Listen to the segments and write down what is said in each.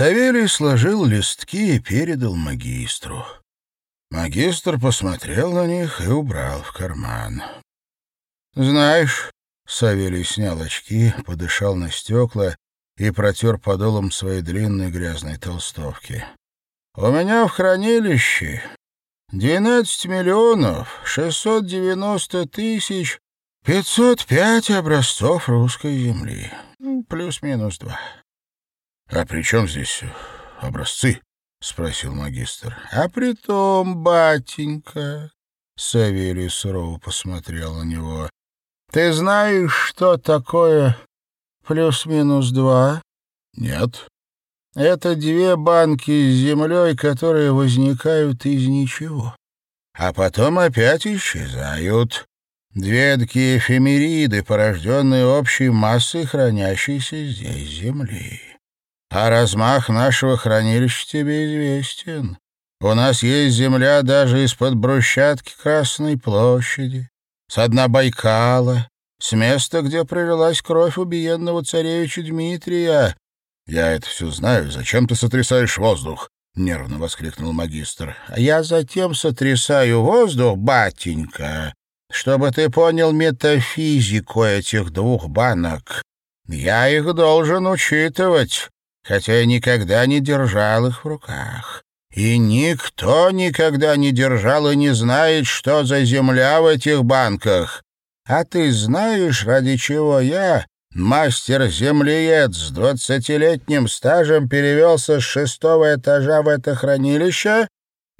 Савелий сложил листки и передал магистру. Магистр посмотрел на них и убрал в карман. «Знаешь...» — Савелий снял очки, подышал на стекла и протер подолом своей длинной грязной толстовки. «У меня в хранилище двенадцать миллионов шестьсот девяносто тысяч пятьсот пять образцов русской земли. Плюс-минус два». «А при чем здесь образцы?» — спросил магистр. — А при том, батенька, — Савелий сурово посмотрел на него, — ты знаешь, что такое плюс-минус два? — Нет. — Это две банки с землей, которые возникают из ничего, а потом опять исчезают. Две такие эфемериды, порожденные общей массой хранящейся здесь земли. А размах нашего хранилища тебе известен. У нас есть земля даже из-под брусчатки Красной площади, с дна Байкала, с места, где пролилась кровь убиенного царевича Дмитрия. — Я это все знаю. Зачем ты сотрясаешь воздух? — нервно воскликнул магистр. — А я затем сотрясаю воздух, батенька, чтобы ты понял метафизику этих двух банок. Я их должен учитывать хотя я никогда не держал их в руках. И никто никогда не держал и не знает, что за земля в этих банках. А ты знаешь, ради чего я, мастер-землеед с двадцатилетним стажем, перевелся с шестого этажа в это хранилище,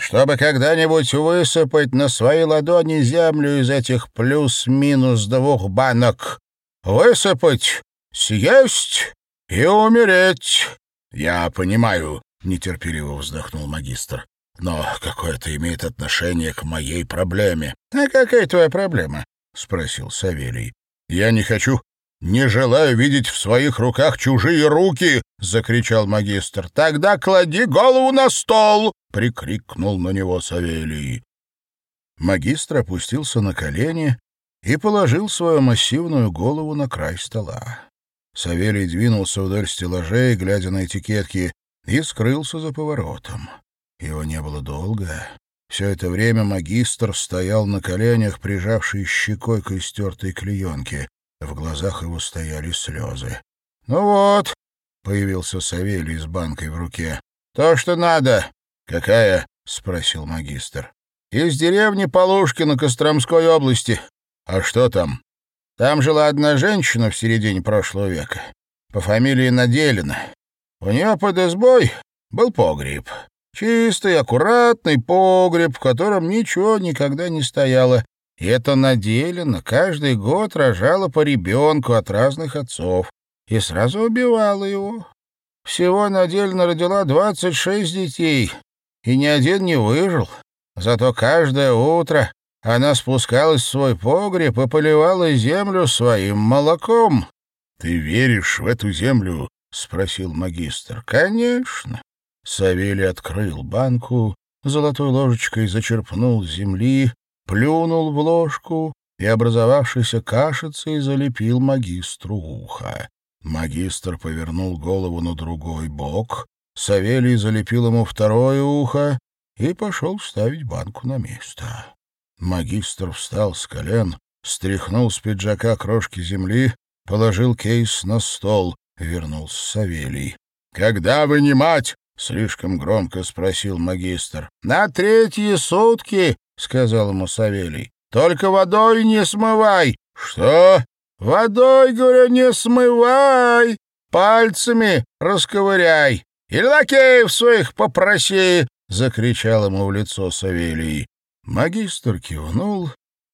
чтобы когда-нибудь высыпать на свои ладони землю из этих плюс-минус двух банок? Высыпать, съесть и умереть. — Я понимаю, — нетерпеливо вздохнул магистр. — Но какое это имеет отношение к моей проблеме? — А какая твоя проблема? — спросил Савелий. — Я не хочу, не желаю видеть в своих руках чужие руки! — закричал магистр. — Тогда клади голову на стол! — прикрикнул на него Савелий. Магистр опустился на колени и положил свою массивную голову на край стола. Савелий двинулся вдоль стеллажей, глядя на этикетки, и скрылся за поворотом. Его не было долго. Все это время магистр стоял на коленях, прижавший щекой к истертой клеенке. В глазах его стояли слезы. — Ну вот, — появился Савелий с банкой в руке. — То, что надо. — Какая? — спросил магистр. — Из деревни Полушкина Костромской области. — А что там? Там жила одна женщина в середине прошлого века по фамилии Наделина. У нее под избой был погреб. Чистый, аккуратный погреб, в котором ничего никогда не стояло. И это Наделина каждый год рожала по ребенку от разных отцов и сразу убивала его. Всего Наделина родила 26 детей, и ни один не выжил. Зато каждое утро она спускалась в свой погреб и поливала землю своим молоком. — Ты веришь в эту землю? — спросил магистр. — Конечно. Савелий открыл банку, золотой ложечкой зачерпнул земли, плюнул в ложку и образовавшейся кашицей залепил магистру ухо. Магистр повернул голову на другой бок, Савелий залепил ему второе ухо и пошел ставить банку на место. Магистр встал с колен, стряхнул с пиджака крошки земли, положил кейс на стол, вернулся Савелий. «Когда вынимать?» — слишком громко спросил магистр. «На третьи сутки», — сказал ему Савелий. «Только водой не смывай». «Что?» «Водой, говорю, не смывай, пальцами расковыряй. Или лакеев своих попроси», — закричал ему в лицо Савелий. Магистр кивнул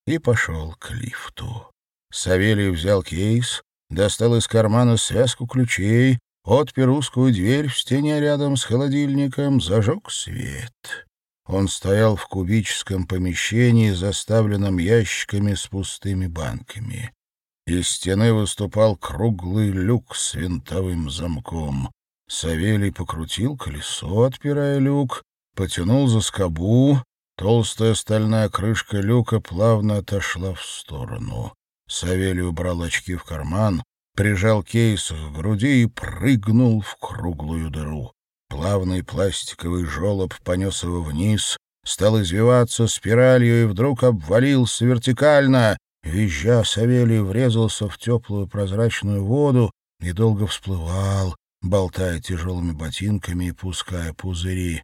и пошел к лифту. Савелий взял кейс, достал из кармана связку ключей, отпер узкую дверь в стене рядом с холодильником, зажег свет. Он стоял в кубическом помещении, заставленном ящиками с пустыми банками. Из стены выступал круглый люк с винтовым замком. Савелий покрутил колесо, отпирая люк, потянул за скобу, Толстая стальная крышка люка плавно отошла в сторону. Савелий убрал очки в карман, прижал кейс к груди и прыгнул в круглую дыру. плавный пластиковый жолоб понес его вниз, стал извиваться спиралью и вдруг обвалился вертикально. Визжа, Савелий врезался в теплую прозрачную воду и долго всплывал, болтая тяжелыми ботинками и пуская пузыри.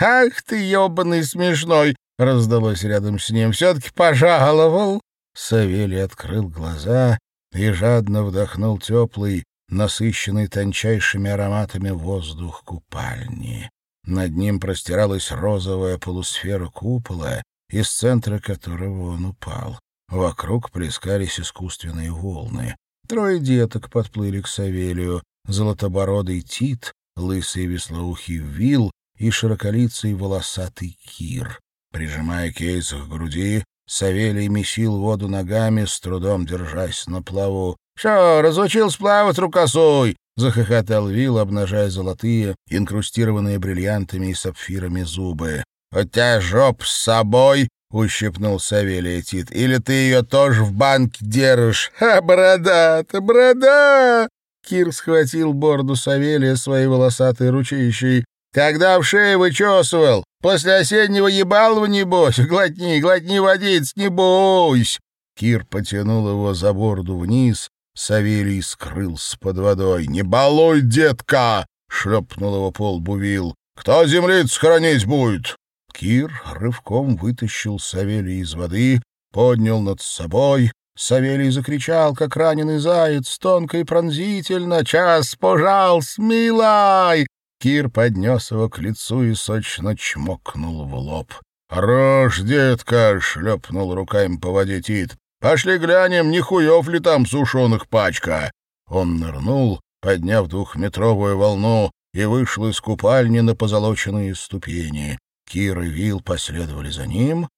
«Ах ты, ебаный смешной!» — раздалось рядом с ним. «Все-таки пожаловал!» Савелий открыл глаза и жадно вдохнул теплый, насыщенный тончайшими ароматами воздух купальни. Над ним простиралась розовая полусфера купола, из центра которого он упал. Вокруг плескались искусственные волны. Трое деток подплыли к Савелию. Золотобородый Тит, лысый веслоухий Вил и широколицый волосатый Кир. Прижимая кейс к груди, Савелий месил воду ногами, с трудом держась на плаву. — Что, разучился плавать рукосой? — захохотал Вил, обнажая золотые, инкрустированные бриллиантами и сапфирами зубы. — У тебя жоп с собой? — ущипнул Савелий Тит. — Или ты ее тоже в банке держишь? — А, борода-то, борода! Кир схватил борду Савелия своей волосатой ручищей. Когда в шее вычесывал? После осеннего ебалова, небось? Глотни, глотни водиц, не бойся!» Кир потянул его за борду вниз. Савелий скрылся под водой. «Не балуй, детка!» — шлепнул его пол Бувил. «Кто землиц хранить будет?» Кир рывком вытащил Савелий из воды, поднял над собой. Савелий закричал, как раненый заяц, тонко и пронзительно. «Час, пожалуйста, милай!» Кир поднес его к лицу и сочно чмокнул в лоб. «Хорош, детка!» — шлепнул руками по воде Тит. «Пошли глянем, не хуев ли там сушеных пачка!» Он нырнул, подняв двухметровую волну, и вышел из купальни на позолоченные ступени. Кир и Вил последовали за ним,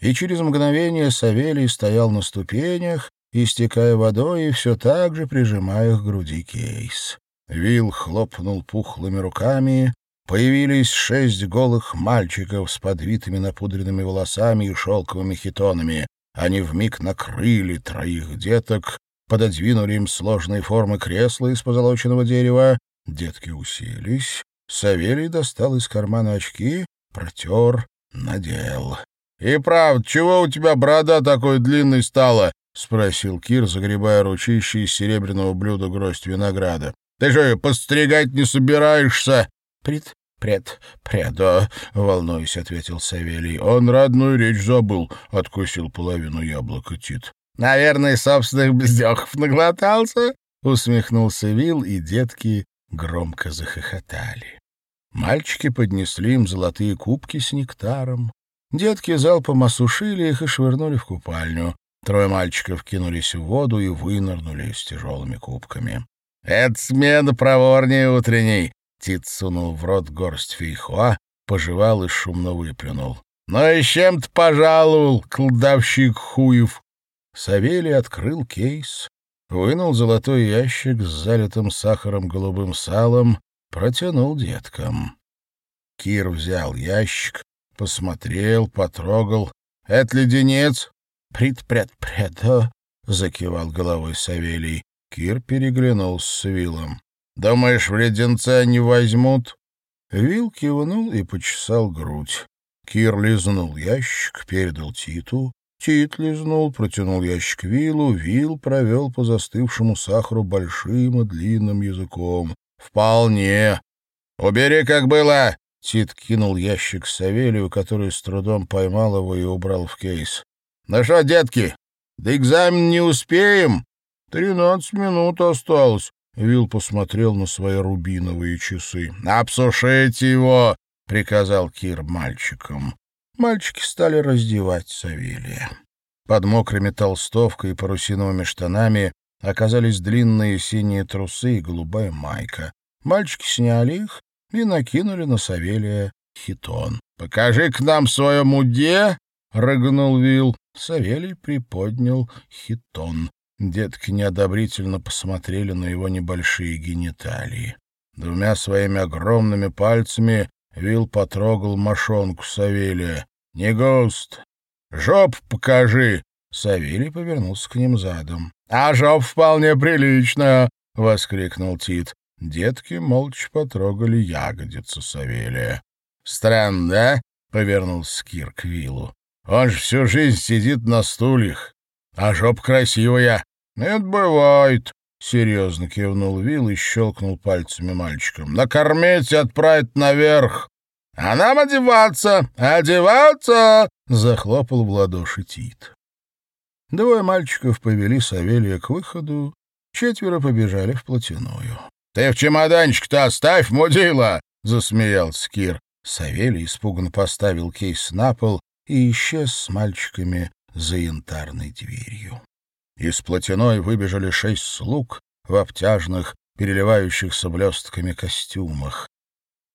и через мгновение Савелий стоял на ступенях, истекая водой и все так же прижимая к груди кейс. Вил хлопнул пухлыми руками. Появились шесть голых мальчиков с подвитыми напудренными волосами и шелковыми хитонами. Они вмиг накрыли троих деток, пододвинули им сложные формы кресла из позолоченного дерева. Детки уселись. Савелий достал из кармана очки, протер, надел. — И правда, чего у тебя борода такой длинной стала? — спросил Кир, загребая ручище из серебряного блюда гроздь винограда. Ты же постригать не собираешься? — Пред, пред, преда, — волнуясь, ответил Савелий. — Он родную речь забыл, — откусил половину яблока Тит. — Наверное, собственных бездехов наглотался, — усмехнулся Вил, и детки громко захохотали. Мальчики поднесли им золотые кубки с нектаром. Детки залпом осушили их и швырнули в купальню. Трое мальчиков кинулись в воду и вынырнули с тяжелыми кубками. «Это смена проворнее утренней!» Тит сунул в рот горсть фейхоа, пожевал и шумно выплюнул. «Ну и чем ты пожаловал, колдовщик хуев?» Савелий открыл кейс, вынул золотой ящик с залитым сахаром голубым салом, протянул деткам. Кир взял ящик, посмотрел, потрогал. «Это леденец?» «Прит-пред-пред», — закивал головой Савелий. Кир переглянулся с Виллом. «Думаешь, в леденца не возьмут?» Вилл кивнул и почесал грудь. Кир лизнул ящик, передал Титу. Тит лизнул, протянул ящик Виллу. Вилл провел по застывшему сахару большим и длинным языком. «Вполне. Убери, как было!» Тит кинул ящик Савелию, который с трудом поймал его и убрал в кейс. «Ну что, детки, до экзамена не успеем?» «Тринадцать минут осталось», — Вил посмотрел на свои рубиновые часы. «Обсушите его!» — приказал Кир мальчикам. Мальчики стали раздевать Савелия. Под мокрыми толстовкой и парусиновыми штанами оказались длинные синие трусы и голубая майка. Мальчики сняли их и накинули на Савелия хитон. «Покажи к нам свое муде!» — рыгнул Вил. Савелий приподнял хитон. Детки неодобрительно посмотрели на его небольшие гениталии. Двумя своими огромными пальцами Вил потрогал мошонку Савелия. «Не густ! Жоп покажи!» Савелий повернулся к ним задом. «А жоп вполне приличная!» — воскликнул Тит. Детки молча потрогали ягодицы Савелия. «Странно, да?» — повернулся Кир к Виллу. «Он же всю жизнь сидит на стульях, а жоп красивая». «Это бывает», — серьезно кивнул Вилл и щелкнул пальцами мальчиком. «Накормить и отправить наверх. А нам одеваться! Одеваться!» — захлопал в ладоши Тит. Двое мальчиков повели Савелия к выходу, четверо побежали в плотяную. — Ты в чемоданчик-то оставь, мудила! — засмеялся Кир. Савелий испуганно поставил кейс на пол и исчез с мальчиками за янтарной дверью. Из плотяной выбежали шесть слуг в обтяжных, переливающихся блестками костюмах.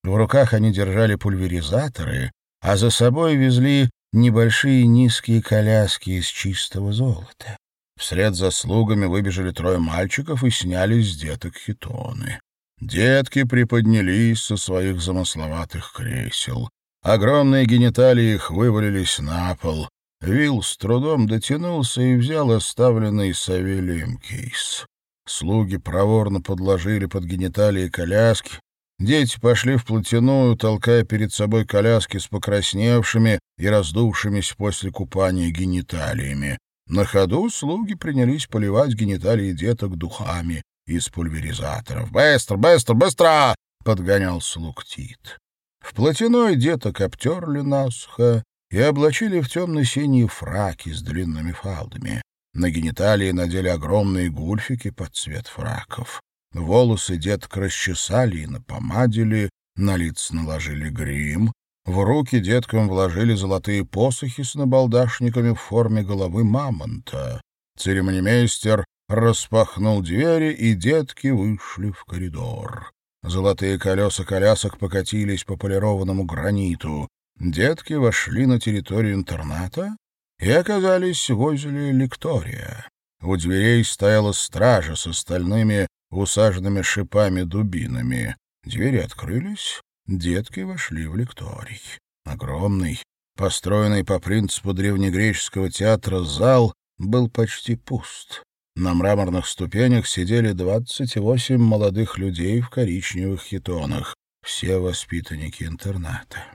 В руках они держали пульверизаторы, а за собой везли небольшие низкие коляски из чистого золота. Вслед за слугами выбежали трое мальчиков и сняли с деток хитоны. Детки приподнялись со своих замысловатых кресел. Огромные гениталии их вывалились на пол. Вилл с трудом дотянулся и взял оставленный Савелием кейс. Слуги проворно подложили под гениталии коляски. Дети пошли в плотяную, толкая перед собой коляски с покрасневшими и раздувшимися после купания гениталиями. На ходу слуги принялись поливать гениталии деток духами из пульверизаторов. «Быстро, быстро, быстро!» — подгонял слуг Тит. В плотяной деток обтерли насухо и облачили в темно-синие фраки с длинными фалдами. На гениталии надели огромные гульфики под цвет фраков. Волосы деток расчесали и напомадили, на лица наложили грим, в руки деткам вложили золотые посохи с набалдашниками в форме головы мамонта. Церемонимейстер распахнул двери, и детки вышли в коридор. Золотые колеса колясок покатились по полированному граниту. Детки вошли на территорию интерната и оказались возле лектория. У дверей стояла стража с остальными усаженными шипами-дубинами. Двери открылись, детки вошли в лекторий. Огромный, построенный по принципу древнегреческого театра зал, был почти пуст. На мраморных ступенях сидели двадцать восемь молодых людей в коричневых хитонах, все воспитанники интерната.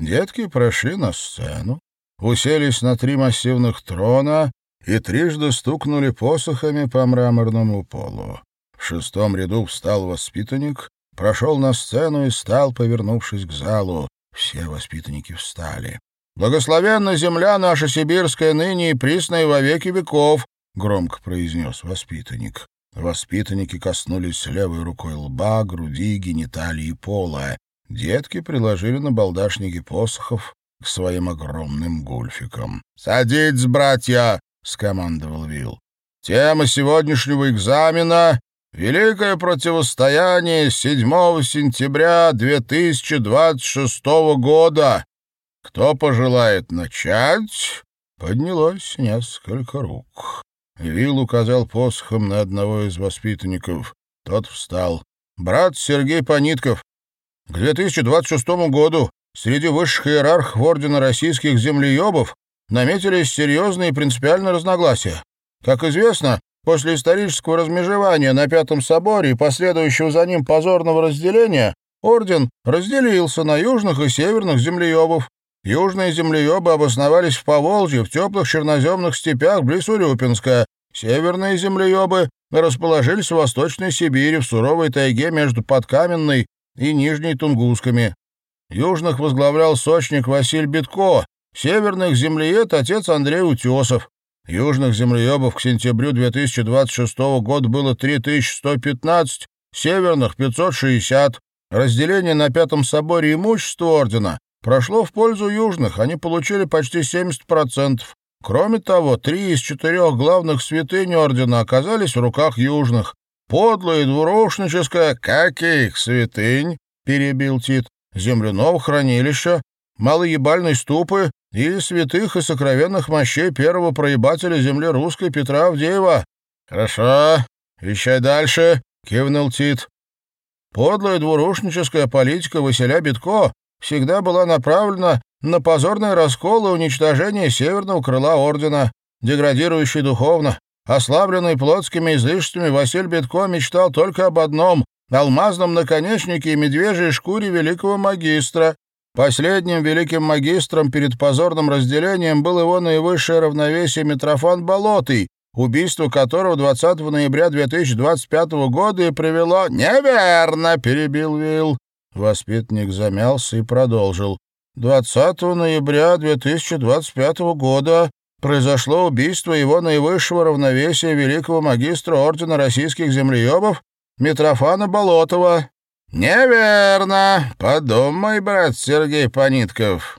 Детки прошли на сцену, уселись на три массивных трона и трижды стукнули посохами по мраморному полу. В шестом ряду встал воспитанник, прошел на сцену и стал, повернувшись к залу. Все воспитанники встали. «Благословенна земля наша сибирская ныне и присная во веки веков», — громко произнес воспитанник. Воспитанники коснулись левой рукой лба, груди, гениталии пола. Детки приложили на балдашники посохов к своим огромным гульфикам. «Садитесь, братья!» — скомандовал Вилл. «Тема сегодняшнего экзамена Великое противостояние 7 сентября 2026 года. Кто пожелает начать? Поднялось несколько рук. Вил указал посохом на одного из воспитанников. Тот встал. Брат Сергей Понитков. К 2026 году среди высших иерархов Ордена Российских Землеебов наметились серьезные принципиальные разногласия. Как известно, После исторического размежевания на Пятом соборе и последующего за ним позорного разделения орден разделился на южных и северных землеебов. Южные землеебы обосновались в Поволжье, в теплых черноземных степях близ Урюпинска. Северные землеебы расположились в Восточной Сибири, в суровой тайге между Подкаменной и Нижней Тунгусками. Южных возглавлял сочник Василий Битко, северных землеед отец Андрей Утесов. Южных землеебов к сентябрю 2026 года было 3115, северных — 560. Разделение на Пятом соборе имущества ордена прошло в пользу южных, они получили почти 70%. Кроме того, три из четырех главных святынь ордена оказались в руках южных. Подлое и двурушническое «каких святынь?» — перебил Тит. «Земляного хранилища, малоебальной ступы и святых и сокровенных мощей первого проебателя земли русской Петра Авдеева. — Хорошо, вещай дальше, — кивнул Тит. Подлая двурушническая политика Василя Битко всегда была направлена на позорный раскол и уничтожение северного крыла ордена, деградирующий духовно. Ослабленный плотскими излишествами, Василь Битко мечтал только об одном алмазном наконечнике и медвежьей шкуре великого магистра. Последним великим магистром перед позорным разделением был его наивысшее равновесие Митрофан Болотый, убийство которого 20 ноября 2025 года и привело... «Неверно!» — перебил Вилл. Воспитанник замялся и продолжил. 20 ноября 2025 года произошло убийство его наивысшего равновесия великого магистра Ордена Российских Землеебов Митрофана Болотова. «Неверно! Подумай, брат Сергей Понитков!»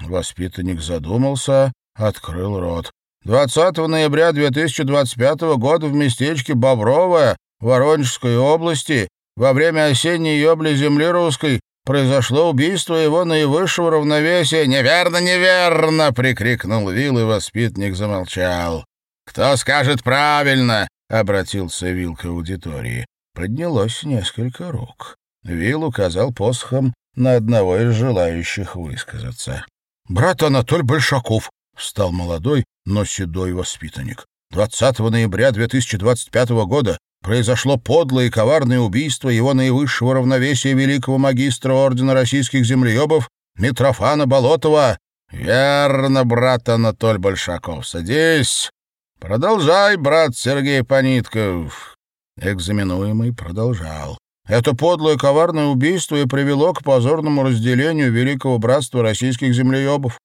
Воспитанник задумался, открыл рот. 20 ноября 2025 года в местечке Бобровое Воронежской области во время осенней ёбли земли русской произошло убийство его наивысшего равновесия. «Неверно, неверно!» — прикрикнул Вилл, и воспитанник замолчал. «Кто скажет правильно?» — обратился Вилл к аудитории. Поднялось несколько рук. Вилл указал посохом на одного из желающих высказаться. «Брат Анатоль Большаков», — встал молодой, но седой воспитанник. 20 ноября 2025 года произошло подлое и коварное убийство его наивысшего равновесия великого магистра Ордена Российских Землеебов Митрофана Болотова. «Верно, брат Анатоль Большаков, садись. Продолжай, брат Сергей Понитков». Экзаменуемый продолжал. Это подлое коварное убийство и привело к позорному разделению Великого Братства Российских Землеебов.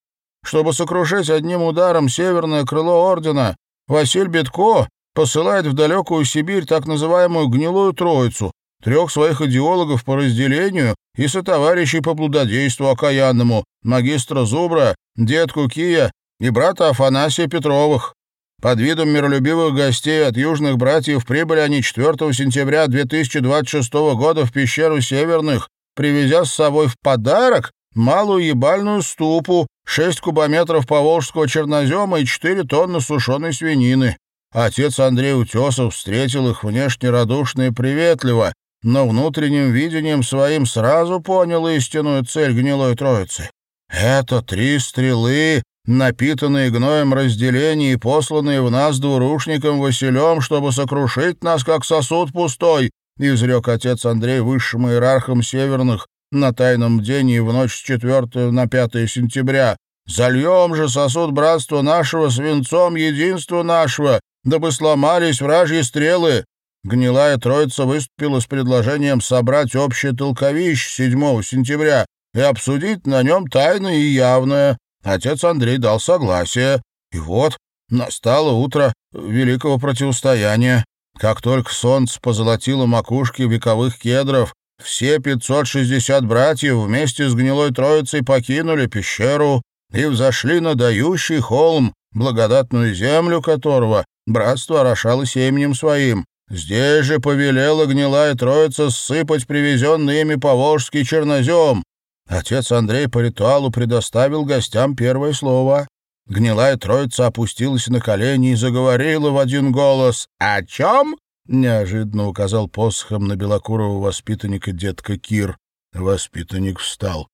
Чтобы сокрушить одним ударом северное крыло ордена, Василь Бетко посылает в далекую Сибирь так называемую «гнилую троицу», трех своих идеологов по разделению и сотоварищей по блудодейству окаянному, магистра Зубра, детку Кия и брата Афанасия Петровых. Под видом миролюбивых гостей от южных братьев прибыли они 4 сентября 2026 года в пещеру Северных, привезя с собой в подарок малую ебальную ступу, 6 кубометров поволжского чернозема и 4 тонны сушеной свинины. Отец Андрей Утесов встретил их внешне радушно и приветливо, но внутренним видением своим сразу понял истинную цель гнилой троицы. Это три стрелы, напитанные гноем разделения и посланные в нас двурушником Василем, чтобы сокрушить нас, как сосуд пустой, изрек отец Андрей высшим иерархом северных, на тайном бдении в ночь с 4 на 5 сентября. Зальем же сосуд братства нашего свинцом единства нашего, дабы сломались вражьи стрелы. Гнилая троица выступила с предложением собрать общее толковище 7 сентября и обсудить на нем тайное и явное. Отец Андрей дал согласие. И вот настало утро великого противостояния. Как только солнце позолотило макушки вековых кедров, все 560 братьев вместе с гнилой троицей покинули пещеру и взошли на дающий холм, благодатную землю которого братство орошало семенем своим. Здесь же повелела гнилая троица ссыпать привезенный ими поволжский чернозем. Отец Андрей по ритуалу предоставил гостям первое слово. Гнилая троица опустилась на колени и заговорила в один голос. «О чем?» Неожиданно указал посохом на белокурого воспитанника детка Кир. Воспитанник встал.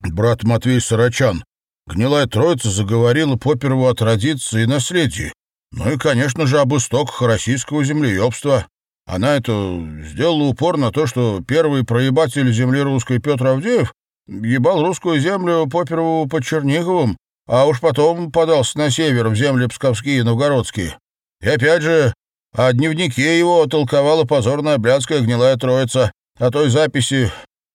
«Брат Матвей Сарачан, гнилая троица заговорила поперву о традиции и наследии. Ну и, конечно же, об истоках российского землеебства. Она это сделала упор на то, что первый проебатель земли русской Петр Авдеев ебал русскую землю поперву под Черниговым, а уж потом подался на север в земли псковские и новгородские. И опять же, о дневнике его толковала позорная блядская гнилая троица. О той записи,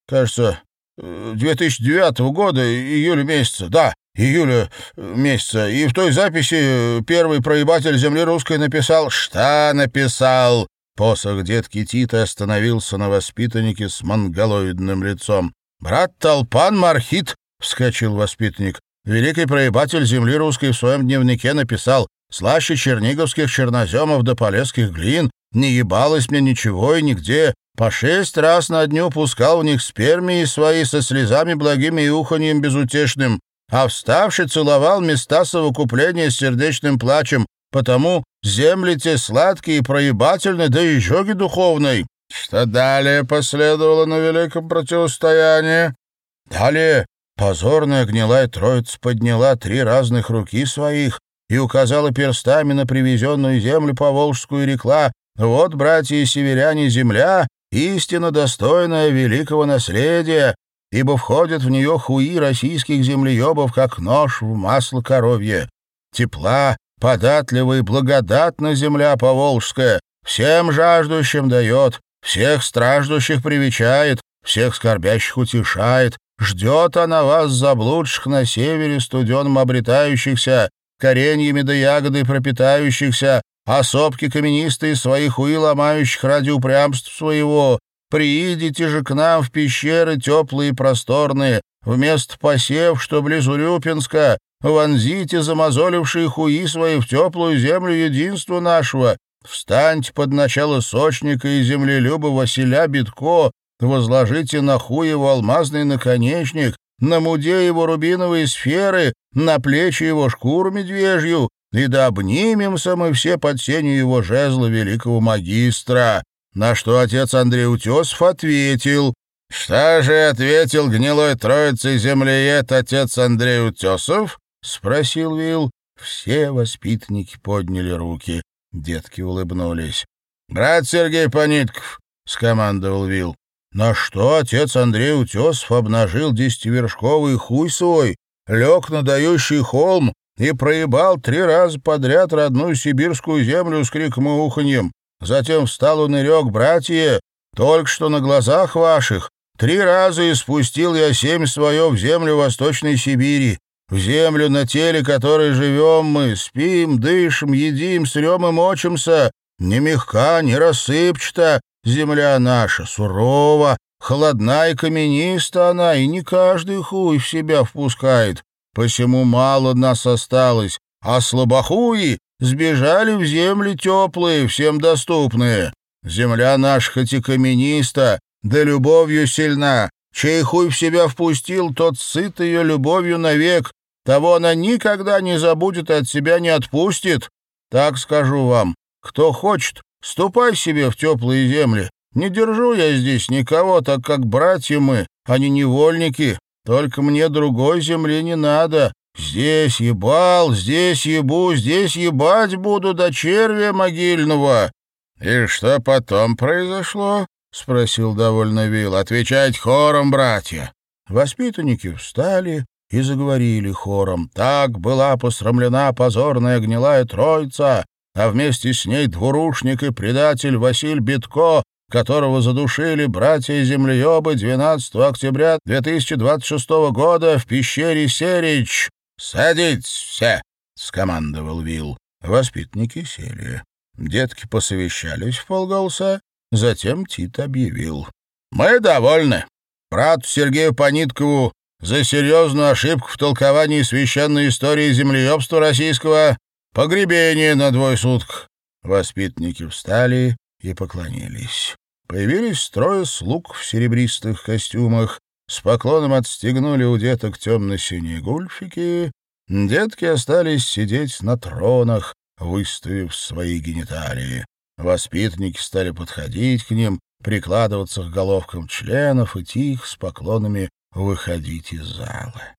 кажется, 2009 года, июля месяца. Да, июля месяца. И в той записи первый проебатель земли русской написал... Что написал? Посох детки Тита остановился на воспитаннике с монголоидным лицом. «Брат Толпан Мархит», — вскочил воспитанник, — «великий проебатель земли русской в своем дневнике написал, Слаще черниговских черноземов до полесских глин не ебалось мне ничего и нигде. По шесть раз на дню пускал в них спермии свои со слезами благими и уханьем безутешным, а вставший целовал места совокупления с сердечным плачем, потому земли те сладкие и проебательны, да и жоги духовной. Что далее последовало на великом противостоянии? Далее позорная гнилая троица подняла три разных руки своих, и указала перстами на привезенную землю Поволжскую и рекла «Вот, братья и северяне, земля, истинно достойная великого наследия, ибо входят в нее хуи российских землеебов, как нож в масло коровье. Тепла, податлива и благодатна земля поволжская, всем жаждущим дает, всех страждущих привечает, всех скорбящих утешает, ждет она вас, заблудших на севере студеном обретающихся, кореньями да ягодой пропитающихся, а сопки каменистые своих уи ломающих ради упрямства своего, приидите же к нам в пещеры теплые и просторные, вместо посев, что близ Урюпинска, вонзите замазолившие хуи свои в теплую землю единства нашего, встаньте под начало сочника и землелюба Василя Битко, возложите на хуй его алмазный наконечник, на муде его рубиновые сферы, на плечи его шкуру медвежью, и да обнимемся мы все под сенью его жезла великого магистра». На что отец Андрей Утесов ответил. «Что же ответил гнилой троицей землеед отец Андрей Утесов?» — спросил Вил. Все воспитанники подняли руки. Детки улыбнулись. «Брат Сергей Понитков!» — скомандовал Вил. На что отец Андрей Утесов обнажил десятивершковый хуй свой, лег на дающий холм и проебал три раза подряд родную сибирскую землю с криком и уханьем. Затем встал у нырек, братья, только что на глазах ваших. Три раза и спустил я семь свое в землю Восточной Сибири, в землю, на теле которой живем мы, спим, дышим, едим, срем и мочимся. Не мягка, не рассыпчата, земля наша сурова, холодна и камениста она, и не каждый хуй в себя впускает. Посему мало нас осталось, а слабохуи сбежали в земли теплые, всем доступные. Земля наша хоть и камениста, да любовью сильна. Чей хуй в себя впустил, тот сыт ее любовью навек. Того она никогда не забудет и от себя не отпустит. Так скажу вам, кто хочет, ступай себе в теплые земли. Не держу я здесь никого, так как братья мы, а не невольники. Только мне другой земли не надо. Здесь ебал, здесь ебу, здесь ебать буду до червя могильного. И что потом произошло? спросил довольно Вил. Отвечать хором, братья. Воспитанники встали и заговорили хором. Так была посрамлена позорная гнилая троица, а вместе с ней двурушник и предатель Василь Битко, которого задушили братья-землеебы 12 октября 2026 года в пещере Серич. «Садитесь все!» — скомандовал Вил. Воспитанники сели. Детки посовещались в полголоса, затем Тит объявил. «Мы довольны. Брату Сергею Пониткову за серьезную ошибку в толковании священной истории землеебства российского погребение на двое суток». Воспитанники встали и поклонились. Появились трое слуг в серебристых костюмах, с поклоном отстегнули у деток темно-синие гульфики. Детки остались сидеть на тронах, выставив свои гениталии. Воспитанники стали подходить к ним, прикладываться к головкам членов и тихо с поклонами выходить из зала.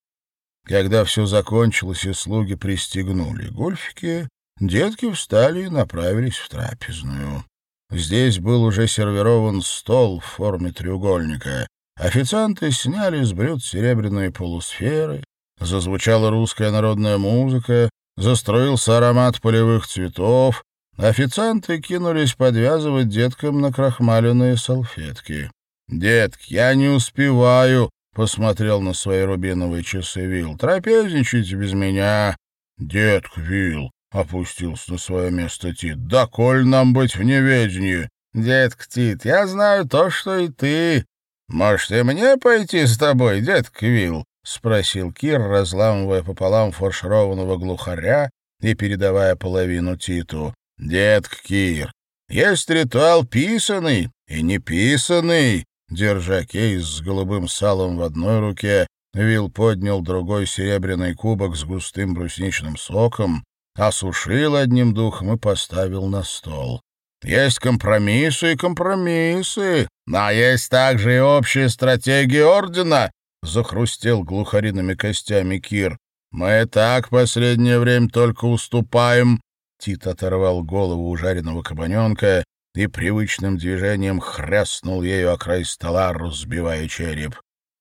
Когда все закончилось и слуги пристегнули гульфики, детки встали и направились в трапезную. Здесь был уже сервирован стол в форме треугольника. Официанты сняли с блюд серебряные полусферы, зазвучала русская народная музыка, застроился аромат полевых цветов, официанты кинулись подвязывать деткам на крахмаленные салфетки. «Детки, я не успеваю», — посмотрел на свои рубиновые часы Вил. «Трапезничайте без меня». «Детка, Вил», — опустился на свое место Тит, — «да коль нам быть в неведении». «Детка Тит, я знаю то, что и ты. «Может, и мне пойти с тобой, дед Вилл?» — спросил Кир, разламывая пополам фаршированного глухаря и передавая половину Титу. «Дед Кир, есть ритуал писанный и неписанный». Держа кейс с голубым салом в одной руке, Вилл поднял другой серебряный кубок с густым брусничным соком, осушил одним духом и поставил на стол. Есть компромиссы и компромиссы, но есть также и общая стратегия ордена, — захрустел глухариными костями Кир. Мы так последнее время только уступаем. Тит оторвал голову у жареного кабаненка и привычным движением хряснул ею о край стола, разбивая череп.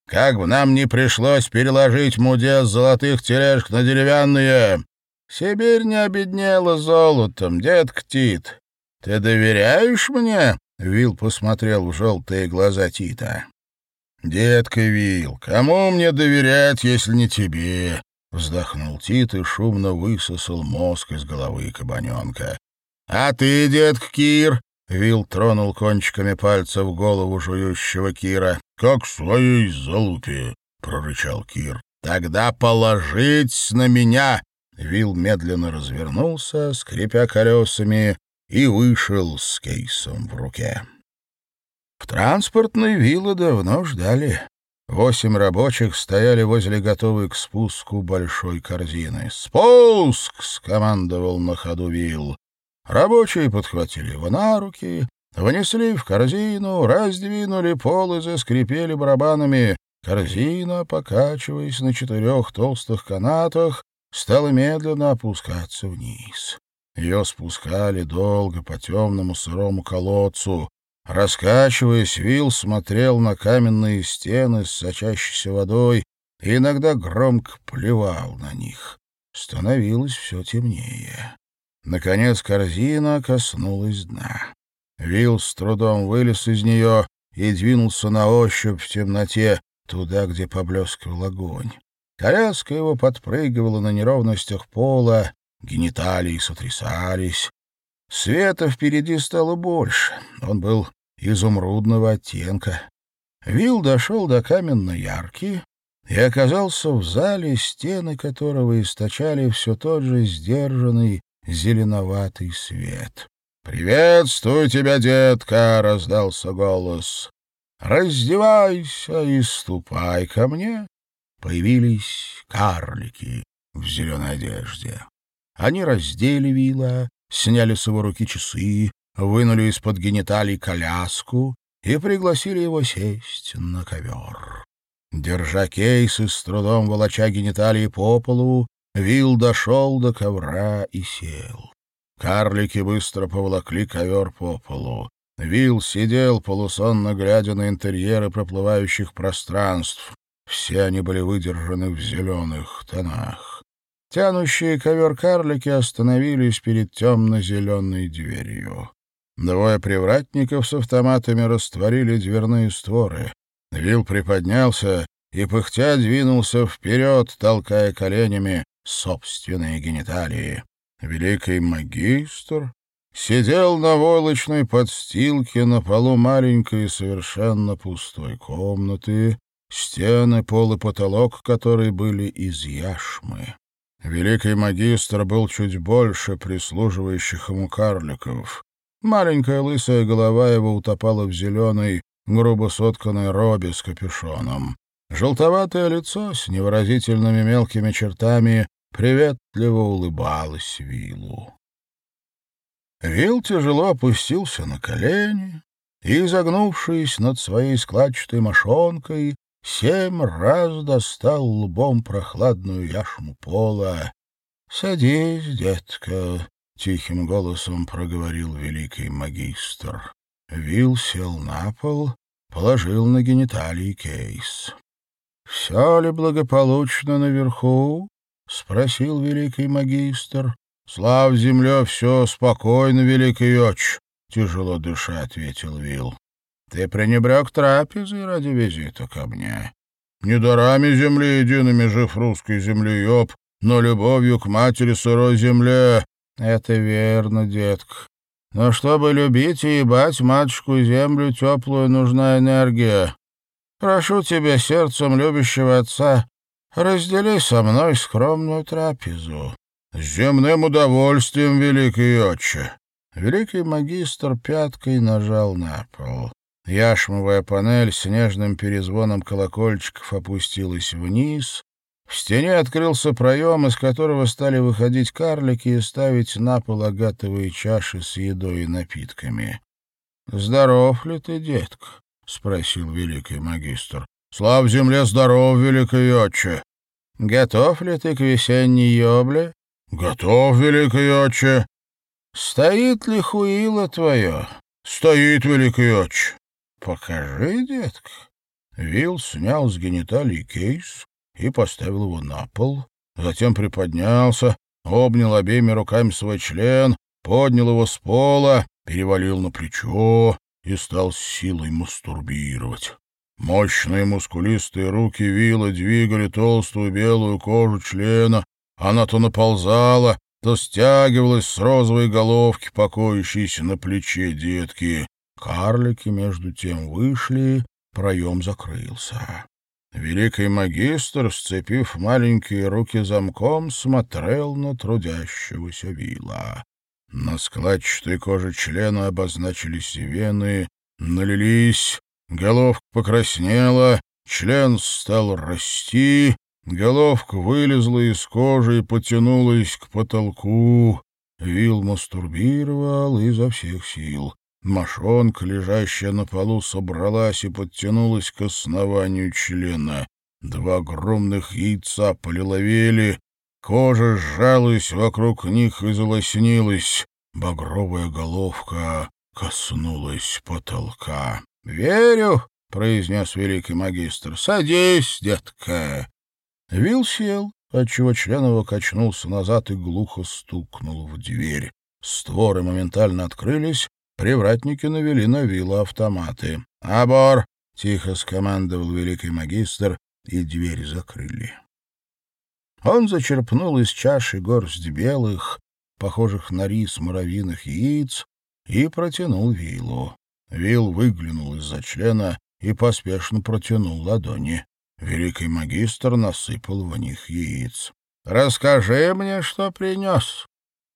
«Как бы нам не пришлось переложить муде с золотых тележек на деревянные! Сибирь не обеднела золотом, детка Тит. Ты доверяешь мне?» — Вил посмотрел в желтые глаза Тита. «Детка Вил, кому мне доверять, если не тебе?» — вздохнул Тит и шумно высосал мозг из головы кабаненка. «А ты, детка Кир?» — Вил тронул кончиками пальцев голову жующего Кира. «Как своей залупе!» — прорычал Кир. «Тогда положить на меня!» Вил медленно развернулся, скрипя колесами, и вышел с кейсом в руке. В транспортной виллы давно ждали. Восемь рабочих стояли возле готовой к спуску большой корзины. «Спуск!» — скомандовал на ходу Вилл. Рабочие подхватили его на руки, внесли в корзину, раздвинули пол и заскрипели барабанами. Корзина, покачиваясь на четырех толстых канатах, стала медленно опускаться вниз. Ее спускали долго по темному сырому колодцу. Раскачиваясь, Вилл смотрел на каменные стены с сочащейся водой и иногда громко плевал на них. Становилось все темнее. Наконец корзина коснулась дна. Вилл с трудом вылез из нее и двинулся на ощупь в темноте, туда, где поблескивал огонь. Коляска его подпрыгивала на неровностях пола, гениталии сотрясались. Света впереди стало больше. Он был изумрудного оттенка. Вил дошел до каменной ярки и оказался в зале, стены которого источали все тот же сдержанный зеленоватый свет. «Приветствую тебя, детка!» — раздался голос. «Раздевайся и ступай ко мне!» Появились карлики в зеленой одежде. Они раздели вилла, сняли с его руки часы, вынули из-под гениталий коляску и пригласили его сесть на ковер. Держа кейс и с трудом волоча гениталии по полу, Вил дошел до ковра и сел. Карлики быстро поволокли ковер по полу. Вил сидел, полусонно глядя на интерьеры проплывающих пространств. Все они были выдержаны в зеленых тонах. Тянущие ковер карлики остановились перед темно-зеленой дверью. Двое привратников с автоматами растворили дверные створы. Вил приподнялся и, пыхтя, двинулся вперед, толкая коленями собственные гениталии. Великий магистр сидел на войлочной подстилке на полу маленькой совершенно пустой комнаты, стены, пол и потолок которой были из яшмы. Великий магистр был чуть больше прислуживающих ему карликов. Маленькая лысая голова его утопала в зеленой, грубо сотканной робе с капюшоном. Желтоватое лицо с невыразительными мелкими чертами приветливо улыбалось Виллу. Вилл тяжело опустился на колени и, изогнувшись над своей складчатой мошонкой, семь раз достал лбом прохладную яшму пола. — Садись, детка, — тихим голосом проговорил великий магистр. Вил сел на пол, положил на гениталии кейс. — Все ли благополучно наверху? — спросил великий магистр. — Слав земле, все спокойно, великий отч, — тяжело дыша ответил Вил. Ты пренебрег трапезой ради визита ко мне. Не дарами земли едиными жив русской земли, ёб, но любовью к матери сырой земле. Это верно, детка. Но чтобы любить и ебать матушку землю теплую, нужна энергия. Прошу тебя, сердцем любящего отца, раздели со мной скромную трапезу. С земным удовольствием, великий отче. Великий магистр пяткой нажал на пол. Яшмовая панель с нежным перезвоном колокольчиков опустилась вниз. В стене открылся проем, из которого стали выходить карлики и ставить на пол агатовые чаши с едой и напитками. — Здоров ли ты, детка? — спросил великий магистр. — Слав земле здоров, великий отче! — Готов ли ты к весенней ёбле? — Готов, великий отче! — Стоит ли хуило твое? Стоит, великий отче. Покажи, детка. Вилл снял с гениталий кейс и поставил его на пол, затем приподнялся, обнял обеими руками свой член, поднял его с пола, перевалил на плечо и стал силой мастурбировать. Мощные мускулистые руки Вилла двигали толстую белую кожу члена, она то наползала, то стягивалась с розовой головки, покоящейся на плече детки. Карлики, между тем, вышли, проем закрылся. Великий магистр, сцепив маленькие руки замком, смотрел на трудящегося вилла. На складчатой коже члена обозначились вены, налились, головка покраснела, член стал расти, головка вылезла из кожи и потянулась к потолку. Вил мастурбировал изо всех сил. Мошонка, лежащая на полу, собралась и подтянулась к основанию члена. Два огромных яйца полиловели, кожа сжалась вокруг них и залоснилась. Багровая головка коснулась потолка. — Верю, — произнес великий магистр. — Садись, детка. Вил сел, отчего член его качнулся назад и глухо стукнул в дверь. Створы моментально открылись, Привратники навели на вилла автоматы. «Абор!» — тихо скомандовал великий магистр, и дверь закрыли. Он зачерпнул из чаши горсть белых, похожих на рис муравьиных яиц, и протянул вилу. Вил выглянул из-за члена и поспешно протянул ладони. Великий магистр насыпал в них яиц. «Расскажи мне, что принес».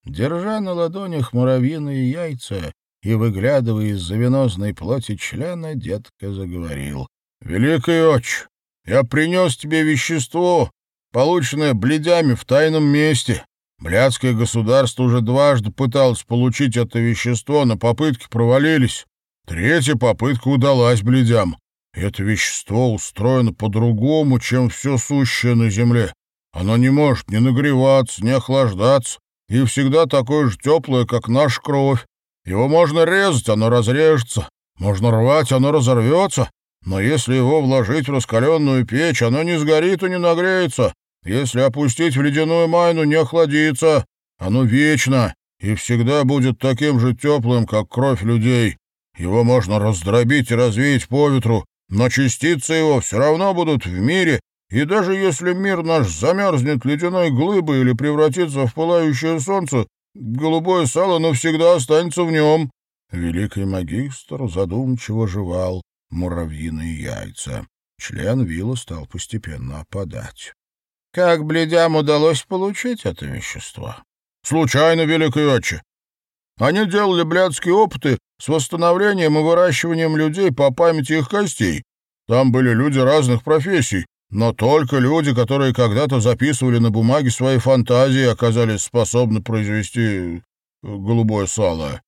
Держа на ладонях муравьиные яйца, и, выглядывая из-за венозной плоти члена, детка заговорил. — Великий отче, я принес тебе вещество, полученное бледями в тайном месте. Блядское государство уже дважды пыталось получить это вещество, но попытки провалились. Третья попытка удалась бледям. Это вещество устроено по-другому, чем все сущее на земле. Оно не может ни нагреваться, ни охлаждаться, и всегда такое же теплое, как наша кровь. Его можно резать, оно разрежется. Можно рвать, оно разорвется. Но если его вложить в раскаленную печь, оно не сгорит и не нагреется. Если опустить в ледяную майну, не охладится. Оно вечно и всегда будет таким же теплым, как кровь людей. Его можно раздробить и развеять по ветру, но частицы его все равно будут в мире, и даже если мир наш замерзнет ледяной глыбой или превратится в пылающее солнце, Голубое сало навсегда останется в нем. Великий магистр задумчиво жевал муравьиные яйца. Член вилла стал постепенно опадать. Как бледям удалось получить это вещество? Случайно, великий отче. Они делали блядские опыты с восстановлением и выращиванием людей по памяти их костей. Там были люди разных профессий, но только люди, которые когда-то записывали на бумаге свои фантазии, оказались способны произвести э, голубое сало.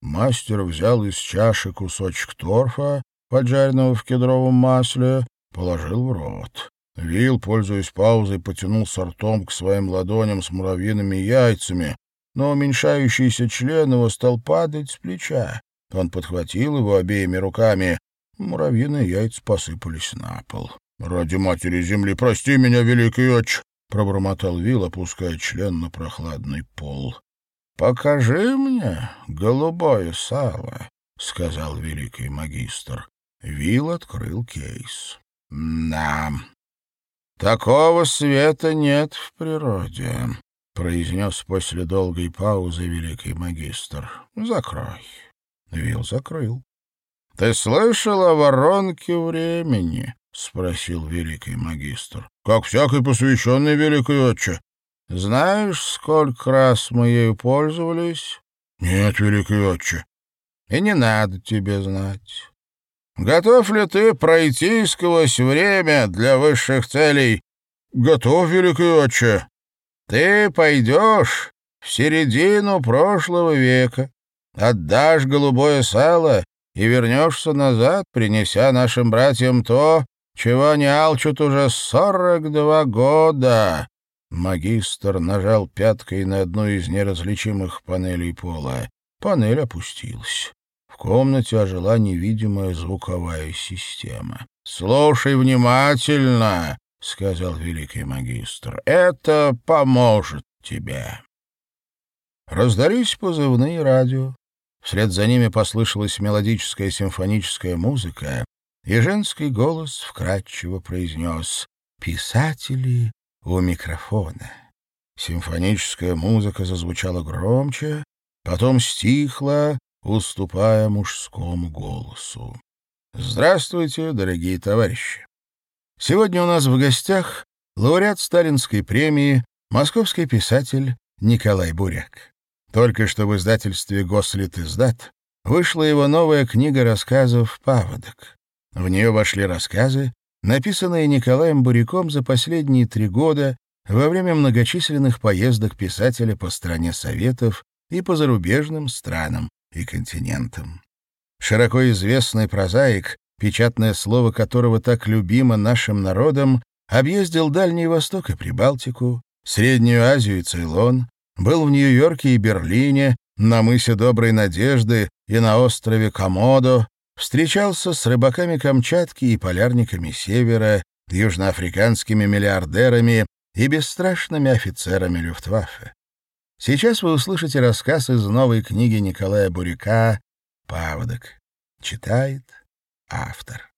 Мастер взял из чаши кусочек торфа, поджаренного в кедровом масле, положил в рот. Вил, пользуясь паузой, потянулся ртом к своим ладоням с муравьиными яйцами, но уменьшающийся член его стал падать с плеча. Он подхватил его обеими руками. Муравьиные яйца посыпались на пол. «Ради матери земли, прости меня, великий отче!» — пробормотал Вил, опуская член на прохладный пол. «Покажи мне голубое сало», — сказал великий магистр. Вил открыл кейс. «Да, такого света нет в природе», — произнес после долгой паузы великий магистр. «Закрой». Вил закрыл. «Ты слышал о воронке времени?» — спросил великий магистр. — Как всякий посвященный великий отче. — Знаешь, сколько раз мы ею пользовались? — Нет, великий отче. — И не надо тебе знать. Готов ли ты пройти сквозь время для высших целей? — Готов, великий отче. — Ты пойдешь в середину прошлого века, отдашь голубое сало и вернешься назад, принеся нашим братьям то, чего не алчут уже сорок два года. Магистр нажал пяткой на одну из неразличимых панелей пола. Панель опустилась. В комнате ожила невидимая звуковая система. «Слушай внимательно», — сказал великий магистр, — «это поможет тебе». Раздались позывные радио. Вслед за ними послышалась мелодическая симфоническая музыка, и женский голос вкрадчиво произнес «Писатели у микрофона». Симфоническая музыка зазвучала громче, потом стихла, уступая мужскому голосу. Здравствуйте, дорогие товарищи! Сегодня у нас в гостях лауреат Сталинской премии, московский писатель Николай Буряк. Только что в издательстве «Гослит издат» вышла его новая книга рассказов «Паводок». В нее вошли рассказы, написанные Николаем Буряком за последние три года во время многочисленных поездок писателя по стране Советов и по зарубежным странам и континентам. Широко известный прозаик, печатное слово которого так любимо нашим народом, объездил Дальний Восток и Прибалтику, Среднюю Азию и Цейлон, был в Нью-Йорке и Берлине, на мысе Доброй Надежды и на острове Комодо, встречался с рыбаками Камчатки и полярниками Севера, южноафриканскими миллиардерами и бесстрашными офицерами Люфтваффе. Сейчас вы услышите рассказ из новой книги Николая Буряка «Паводок». Читает автор.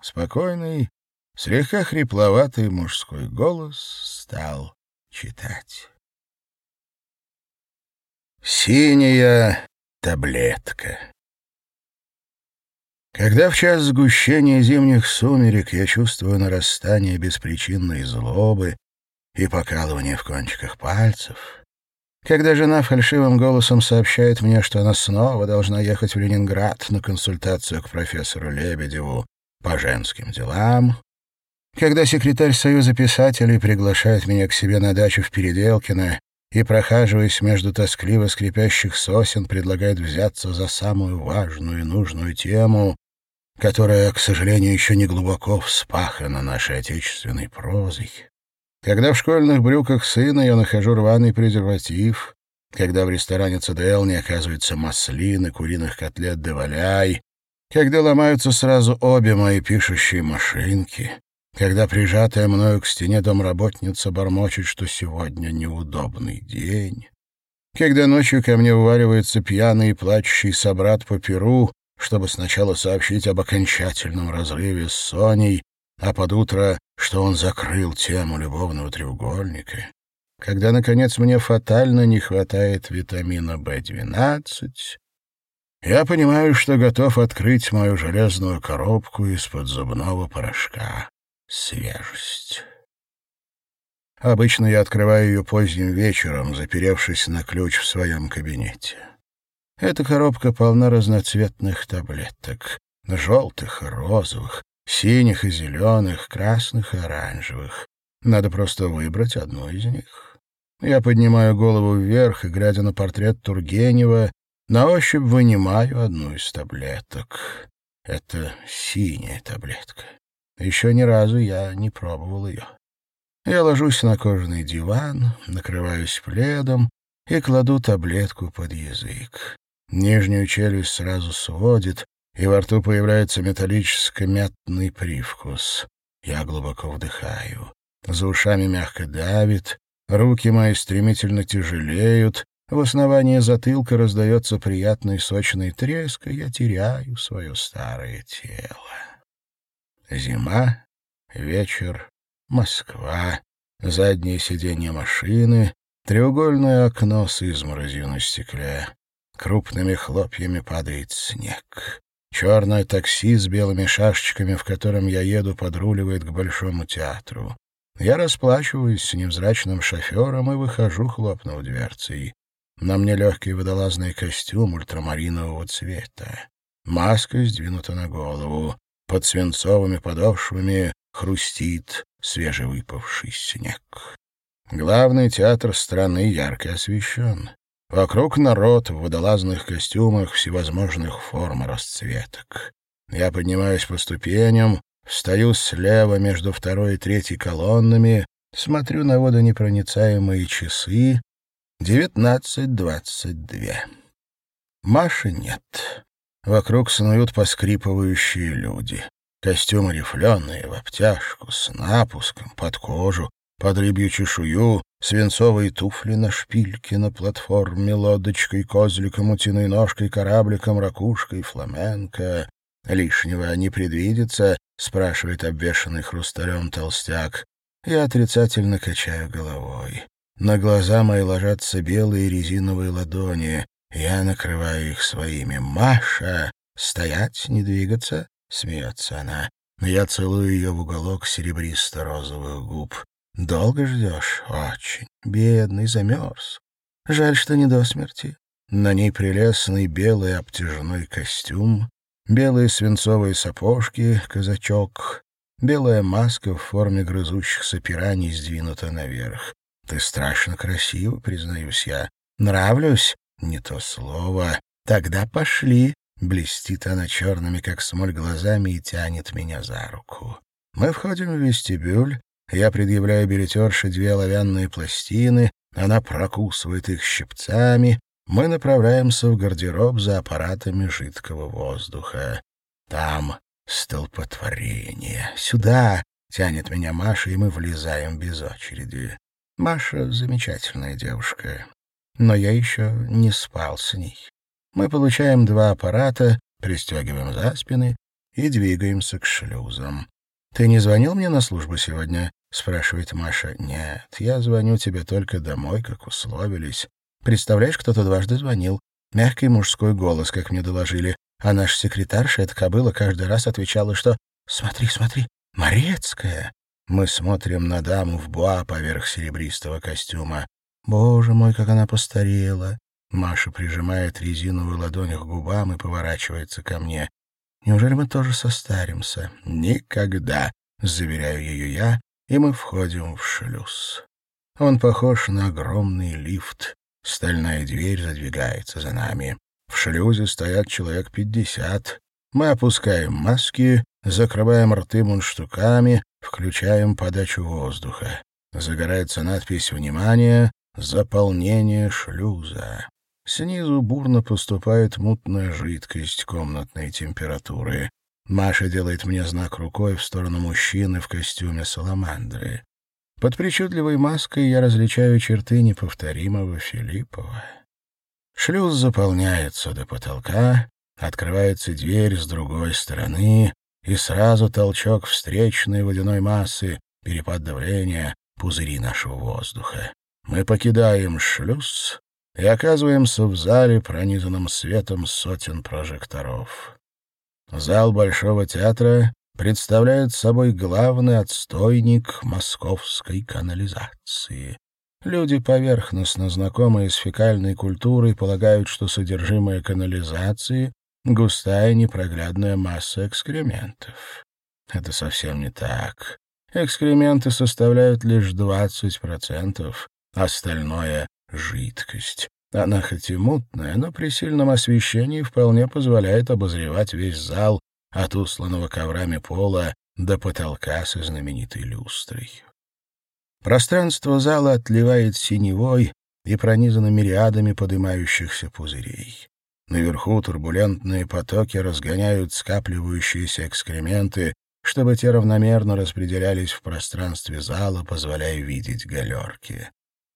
Спокойный, слегка хрипловатый мужской голос стал читать. Синяя таблетка. Когда в час сгущения зимних сумерек я чувствую нарастание беспричинной злобы и покалывание в кончиках пальцев, когда жена фальшивым голосом сообщает мне, что она снова должна ехать в Ленинград на консультацию к профессору Лебедеву по женским делам, когда секретарь Союза писателей приглашает меня к себе на дачу в Переделкино и, прохаживаясь между тоскливо скрипящих сосен, предлагает взяться за самую важную и нужную тему, которая, к сожалению, еще не глубоко вспахана нашей отечественной прозой. Когда в школьных брюках сына я нахожу рваный презерватив, когда в ресторане ЦДЛ не оказывается маслины, куриных котлет деваляй, когда ломаются сразу обе мои пишущие машинки, когда прижатая мною к стене домработница бормочет, что сегодня неудобный день. Когда ночью ко мне уваливается пьяный и плачущий собрат по перу, чтобы сначала сообщить об окончательном разрыве с Соней, а под утро, что он закрыл тему любовного треугольника. Когда, наконец, мне фатально не хватает витамина В-12, я понимаю, что готов открыть мою железную коробку из-под зубного порошка свежесть. Обычно я открываю ее поздним вечером, заперевшись на ключ в своем кабинете. Эта коробка полна разноцветных таблеток, желтых и розовых, синих и зеленых, красных и оранжевых. Надо просто выбрать одну из них. Я поднимаю голову вверх и, глядя на портрет Тургенева, на ощупь вынимаю одну из таблеток. Это синяя таблетка. Еще ни разу я не пробовал ее. Я ложусь на кожаный диван, накрываюсь пледом и кладу таблетку под язык. Нижнюю челюсть сразу сводит, и во рту появляется металлическо-мятный привкус. Я глубоко вдыхаю. За ушами мягко давит, руки мои стремительно тяжелеют, в основании затылка раздается приятный сочный треск, и я теряю свое старое тело. Зима, вечер, Москва, заднее сиденье машины, треугольное окно с изморозью на стекле. Крупными хлопьями падает снег. Черное такси с белыми шашечками, в котором я еду, подруливает к Большому театру. Я расплачиваюсь с невзрачным шофером и выхожу, хлопнув дверцей. На мне легкий водолазный костюм ультрамаринового цвета. Маска сдвинута на голову. Под свинцовыми подошвами хрустит свежевыпавший снег. Главный театр страны ярко освещен. Вокруг народ в водолазных костюмах всевозможных форм и расцветок. Я поднимаюсь по ступеням, встаю слева между второй и третьей колоннами, смотрю на водонепроницаемые часы. Девятнадцать двадцать две. Маши нет. Вокруг снуют поскрипывающие люди. Костюмы рифленые, в обтяжку, с напуском, под кожу, под рыбью чешую, свинцовые туфли на шпильке на платформе, лодочкой, козликом, утиной ножкой, корабликом, ракушкой, фламенко. «Лишнего не предвидится?» — спрашивает обвешанный хрусталем толстяк. Я отрицательно качаю головой. На глаза мои ложатся белые резиновые ладони. Я накрываю их своими. «Маша! Стоять, не двигаться!» — смеется она. Я целую ее в уголок серебристо-розовых губ. «Долго ждешь? Очень. Бедный, замерз. Жаль, что не до смерти». На ней прелестный белый обтяжной костюм, белые свинцовые сапожки, казачок, белая маска в форме грызущихся пираний сдвинута наверх. «Ты страшно красива, признаюсь я. Нравлюсь?» «Не то слово. Тогда пошли». Блестит она черными, как смоль, глазами и тянет меня за руку. Мы входим в вестибюль. Я предъявляю билетерше две оловянные пластины. Она прокусывает их щипцами. Мы направляемся в гардероб за аппаратами жидкого воздуха. Там столпотворение. «Сюда!» — тянет меня Маша, и мы влезаем без очереди. Маша — замечательная девушка, но я еще не спал с ней. Мы получаем два аппарата, пристегиваем за спины и двигаемся к шлюзам. «Ты не звонил мне на службу сегодня?» — спрашивает Маша. «Нет, я звоню тебе только домой, как условились. Представляешь, кто-то дважды звонил. Мягкий мужской голос, как мне доложили. А наша секретарша, эта кобыла, каждый раз отвечала, что «Смотри, смотри, Морецкая!» Мы смотрим на даму в буа поверх серебристого костюма. Боже мой, как она постарела. Маша прижимает резиновую ладонь к губам и поворачивается ко мне. Неужели мы тоже состаримся? Никогда, заверяю ее я, и мы входим в шлюз. Он похож на огромный лифт. Стальная дверь задвигается за нами. В шлюзе стоят человек пятьдесят. Мы опускаем маски, закрываем рты мундштуками, Включаем подачу воздуха. Загорается надпись «Внимание! Заполнение шлюза». Снизу бурно поступает мутная жидкость комнатной температуры. Маша делает мне знак рукой в сторону мужчины в костюме саламандры. Под причудливой маской я различаю черты неповторимого Филиппова. Шлюз заполняется до потолка, открывается дверь с другой стороны, и сразу толчок встречной водяной массы, перепад давления, пузыри нашего воздуха. Мы покидаем шлюз и оказываемся в зале, пронизанном светом сотен прожекторов. Зал Большого театра представляет собой главный отстойник московской канализации. Люди, поверхностно знакомые с фекальной культурой, полагают, что содержимое канализации густая непроглядная масса экскрементов. Это совсем не так. Экскременты составляют лишь 20%, остальное — жидкость. Она хоть и мутная, но при сильном освещении вполне позволяет обозревать весь зал от усланного коврами пола до потолка со знаменитой люстрой. Пространство зала отливает синевой и пронизано мириадами поднимающихся пузырей. Наверху турбулентные потоки разгоняют скапливающиеся экскременты, чтобы те равномерно распределялись в пространстве зала, позволяя видеть галерки.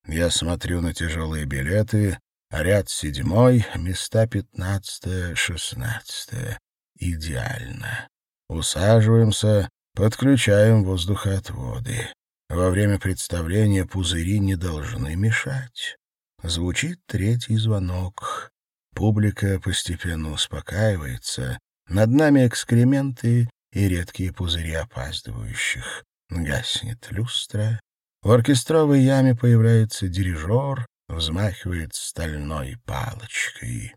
Я смотрю на тяжелые билеты, ряд седьмой, места пятнадцатое, шестнадцатое. Идеально. Усаживаемся, подключаем воздухоотводы. Во время представления пузыри не должны мешать. Звучит третий звонок. Публика постепенно успокаивается. Над нами экскременты и редкие пузыри опаздывающих. Гаснет люстра. В оркестровой яме появляется дирижер, взмахивает стальной палочкой.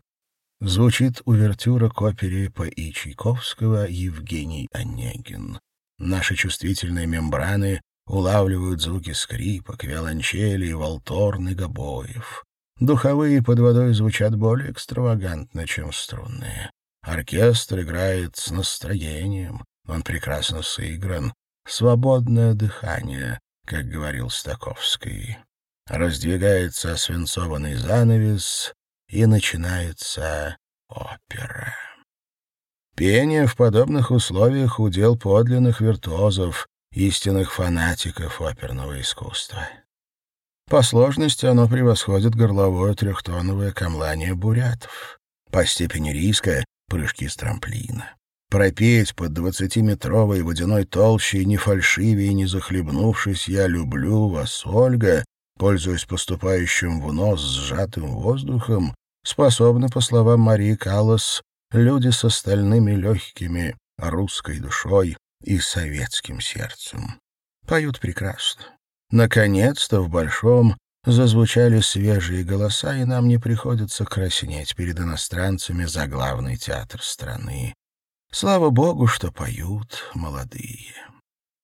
Звучит увертюра к опере по И. Чайковского «Евгений Онегин». Наши чувствительные мембраны улавливают звуки скрипок, виолончели, волторн и гобоев. Духовые под водой звучат более экстравагантно, чем струнные. Оркестр играет с настроением, он прекрасно сыгран. Свободное дыхание, как говорил Стаковский. Раздвигается свинцованный занавес, и начинается опера. Пение в подобных условиях удел подлинных виртуозов, истинных фанатиков оперного искусства. По сложности оно превосходит горловое трехтоновое камлание бурятов. По степени риска — прыжки с трамплина. Пропеть под двадцатиметровой водяной толщей, не фальшивее, не захлебнувшись, «Я люблю вас, Ольга», пользуясь поступающим в нос сжатым воздухом, способны, по словам Марии Каллас, люди с остальными легкими, русской душой и советским сердцем. Поют прекрасно. Наконец-то в Большом зазвучали свежие голоса, и нам не приходится краснеть перед иностранцами за главный театр страны. Слава богу, что поют молодые.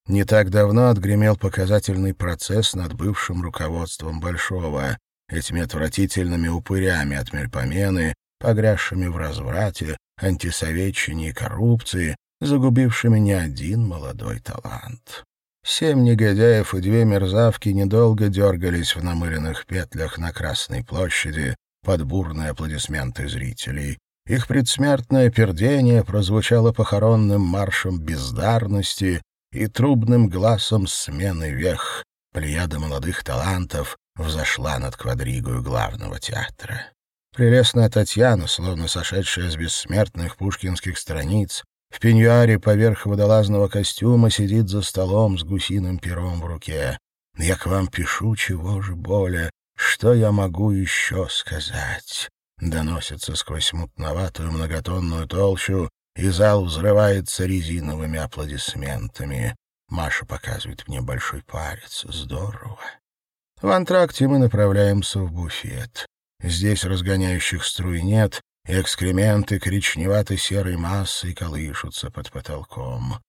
Не так давно отгремел показательный процесс над бывшим руководством Большого, этими отвратительными упырями от Мельпомены, погрязшими в разврате, антисоветчине и коррупции, загубившими не один молодой талант. Семь негодяев и две мерзавки недолго дергались в намыленных петлях на Красной площади под бурные аплодисменты зрителей. Их предсмертное пердение прозвучало похоронным маршем бездарности и трубным глазом смены вех. Плеяда молодых талантов взошла над квадригою главного театра. Прелестная Татьяна, словно сошедшая с бессмертных пушкинских страниц, в пеньюаре поверх водолазного костюма сидит за столом с гусиным пером в руке. Я к вам пишу, чего же более, что я могу еще сказать? Доносится сквозь мутноватую многотонную толщу, и зал взрывается резиновыми аплодисментами. Маша показывает мне большой палец. Здорово. В антракте мы направляемся в буфет. Здесь разгоняющих струй нет, и экскременты коричневато-серой массой колышутся под потолком.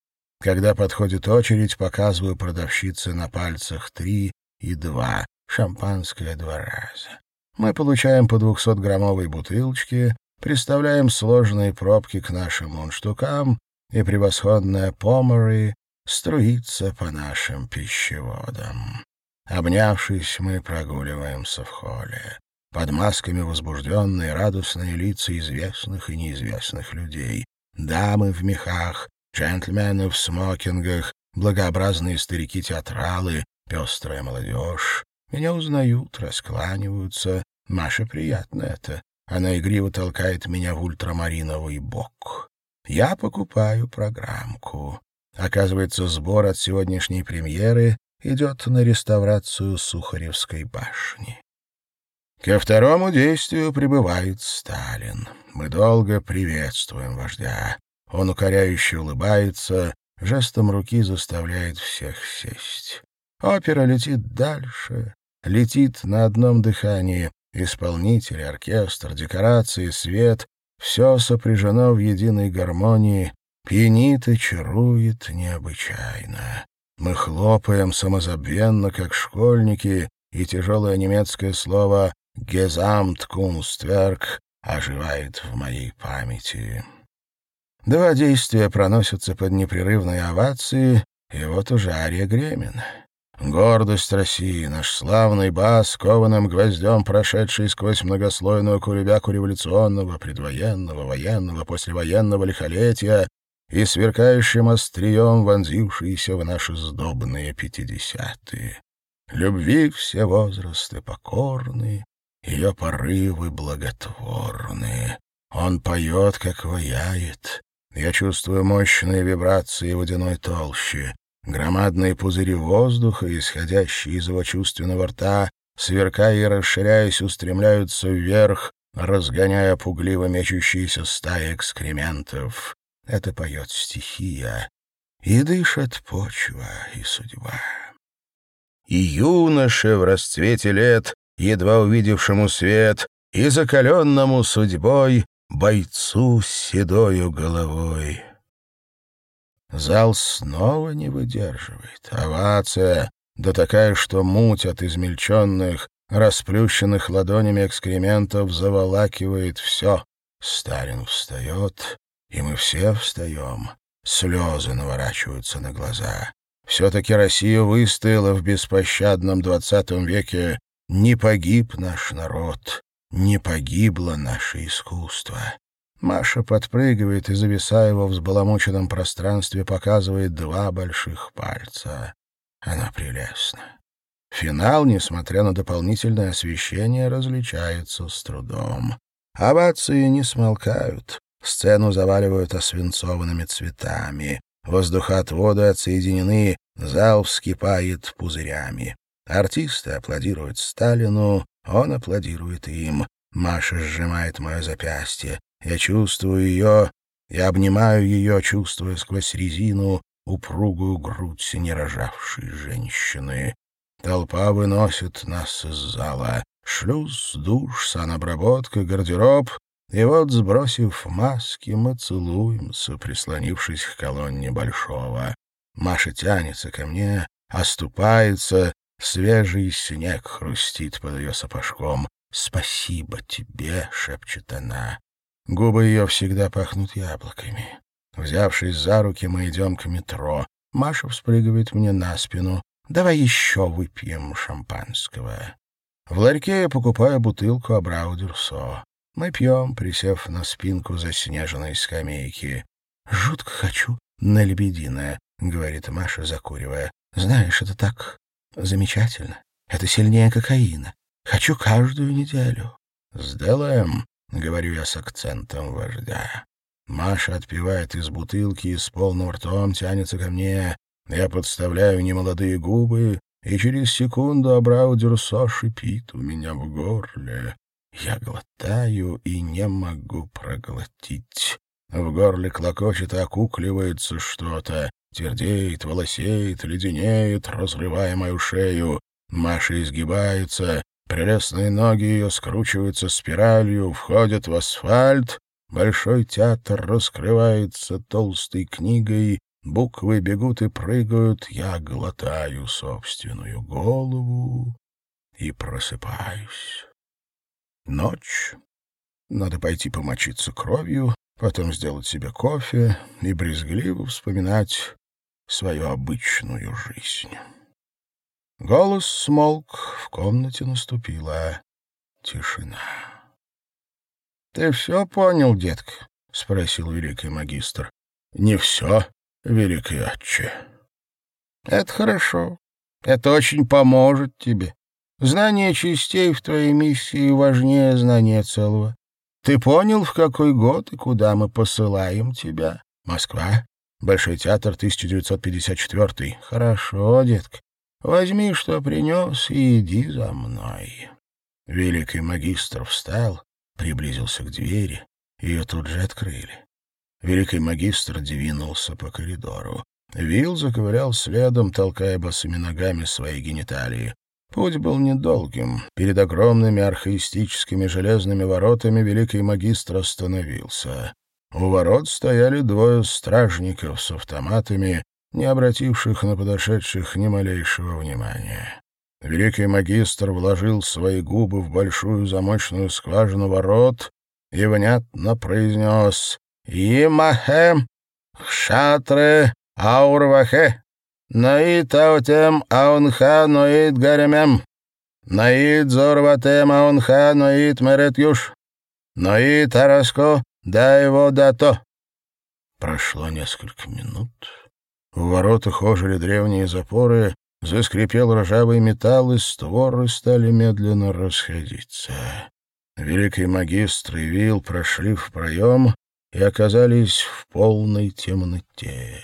Когда подходит очередь, показываю продавщице на пальцах три и два, шампанское два раза. Мы получаем по 200-граммовой бутылочке, приставляем сложные пробки к нашим мундштукам, и превосходная поморы струится по нашим пищеводам. Обнявшись, мы прогуливаемся в холле. Под масками возбужденные радостные лица известных и неизвестных людей. Дамы в мехах, джентльмены в смокингах, благообразные старики-театралы, пестрая молодежь. Меня узнают, раскланиваются. Маше приятно это. Она игриво толкает меня в ультрамариновый бок. Я покупаю программку. Оказывается, сбор от сегодняшней премьеры идет на реставрацию Сухаревской башни. Ко второму действию прибывает Сталин. Мы долго приветствуем вождя. Он укоряюще улыбается, жестом руки заставляет всех сесть. Опера летит дальше, летит на одном дыхании. Исполнители, оркестр, декорации, свет — все сопряжено в единой гармонии, пьянит и чарует необычайно. Мы хлопаем самозабвенно, как школьники, и тяжелое немецкое слово «Gesamtkunstwerk» оживает в моей памяти. Два действия проносятся под непрерывной овации, и вот уже ария Гремин. Гордость России, наш славный бас, кованым гвоздем прошедший сквозь многослойную куребяку революционного, предвоенного, военного, послевоенного лихолетия и сверкающим острием вонзившийся в наши сдобные пятидесятые. Любви все возрасты покорны, ее порывы благотворны. Он поет, как ваяет. Я чувствую мощные вибрации водяной толщи. Громадные пузыри воздуха, исходящие из его чувственного рта, сверкая и расширяясь, устремляются вверх, разгоняя пугливо мечущиеся стаи экскрементов. Это поет стихия, и дышит почва и судьба. И юноше в расцвете лет, едва увидевшему свет, и закаленному судьбой бойцу с седою головой. Зал снова не выдерживает. Овация, да такая, что муть от измельченных, расплющенных ладонями экскрементов заволакивает все. Сталин встает, и мы все встаем. Слезы наворачиваются на глаза. Все-таки Россия выстояла в беспощадном двадцатом веке. Не погиб наш народ, не погибло наше искусство. Маша подпрыгивает и, зависая во взбаламученном пространстве, показывает два больших пальца. Она прелестна. Финал, несмотря на дополнительное освещение, различается с трудом. Овации не смолкают. Сцену заваливают освинцованными цветами. Воздухоотводы отсоединены, зал вскипает пузырями. Артисты аплодируют Сталину, он аплодирует им. Маша сжимает мое запястье. Я чувствую ее, я обнимаю ее, чувствуя сквозь резину упругую грудь нерожавшей женщины. Толпа выносит нас из зала. Шлюз, душ, санобработка, гардероб. И вот, сбросив маски, мы целуемся, прислонившись к колонне Большого. Маша тянется ко мне, оступается, свежий снег хрустит под ее сапожком. «Спасибо тебе», — шепчет она. Губы ее всегда пахнут яблоками. Взявшись за руки, мы идем к метро. Маша вспрыгивает мне на спину. «Давай еще выпьем шампанского». В ларьке я покупаю бутылку Абрау-Дюрсо. Мы пьем, присев на спинку заснеженной скамейки. «Жутко хочу на лебединое», — говорит Маша, закуривая. «Знаешь, это так замечательно. Это сильнее кокаина. Хочу каждую неделю». «Сделаем», — говорю я с акцентом вождя. Маша отпивает из бутылки и с полным ртом тянется ко мне. Я подставляю немолодые губы, и через секунду Абрау-Дюрсо шипит у меня в горле. Я глотаю и не могу проглотить. В горле клокочет и окукливается что-то. Твердеет, волосеет, леденеет, разрывая мою шею. Маша изгибается, Прелестные ноги ее скручиваются спиралью, входят в асфальт. Большой театр раскрывается толстой книгой, буквы бегут и прыгают. Я глотаю собственную голову и просыпаюсь. Ночь. Надо пойти помочиться кровью, потом сделать себе кофе и брезгливо вспоминать свою обычную жизнь. Голос смолк, в комнате наступила тишина. — Ты все понял, детка? — спросил великий магистр. — Не все, великий отче. — Это хорошо. Это очень поможет тебе. Знание частей в твоей миссии важнее знания целого. Ты понял, в какой год и куда мы посылаем тебя? Москва. Большой театр, 1954. Хорошо, детка. Возьми, что принес, и иди за мной». Великий магистр встал, приблизился к двери, ее тут же открыли. Великий магистр двинулся по коридору. Вилл заковырял следом, толкая босыми ногами свои гениталии. Путь был недолгим. Перед огромными архаистическими железными воротами великий магистр остановился. У ворот стояли двое стражников с автоматами, не обративших на подошедших ни малейшего внимания. Великий магистр вложил свои губы в большую замочную скважину ворот и внятно произнес «Имахе, хшатре, аурвахе, ноит аутем аунха ноит гаремем, ноит зорватем аунха ноит мерет юш, ноит араско, дай его дато». Прошло несколько минут. В воротах ожили древние запоры, заскрипел ржавый металл, и створы стали медленно расходиться. Великий магистр и Вил прошли в проем и оказались в полной темноте.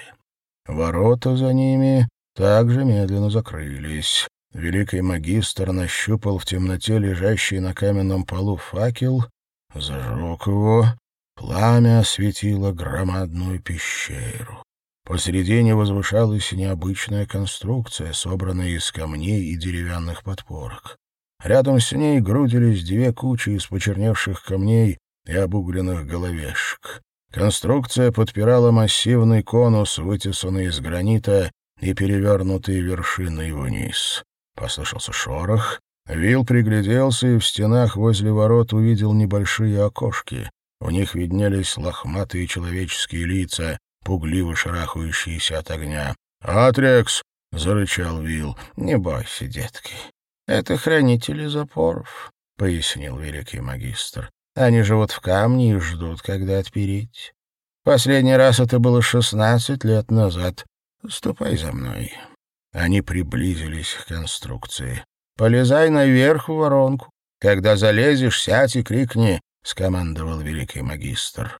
Ворота за ними также медленно закрылись. Великий магистр нащупал в темноте лежащий на каменном полу факел, зажег его, пламя осветило громадную пещеру. Посередине возвышалась необычная конструкция, собранная из камней и деревянных подпорок. Рядом с ней грудились две кучи из почерневших камней и обугленных головешек. Конструкция подпирала массивный конус, вытесанный из гранита и перевернутый вершиной вниз. Послышался шорох. Вил пригляделся и в стенах возле ворот увидел небольшие окошки. У них виднелись лохматые человеческие лица, пугливо шарахающиеся от огня. «Атрекс!» — зарычал Вил. «Не бойся, детки. Это хранители запоров», — пояснил великий магистр. Они живут в камне и ждут, когда отпереть. Последний раз это было шестнадцать лет назад. Ступай за мной». Они приблизились к конструкции. «Полезай наверх в воронку. Когда залезешь, сядь и крикни», — скомандовал великий магистр.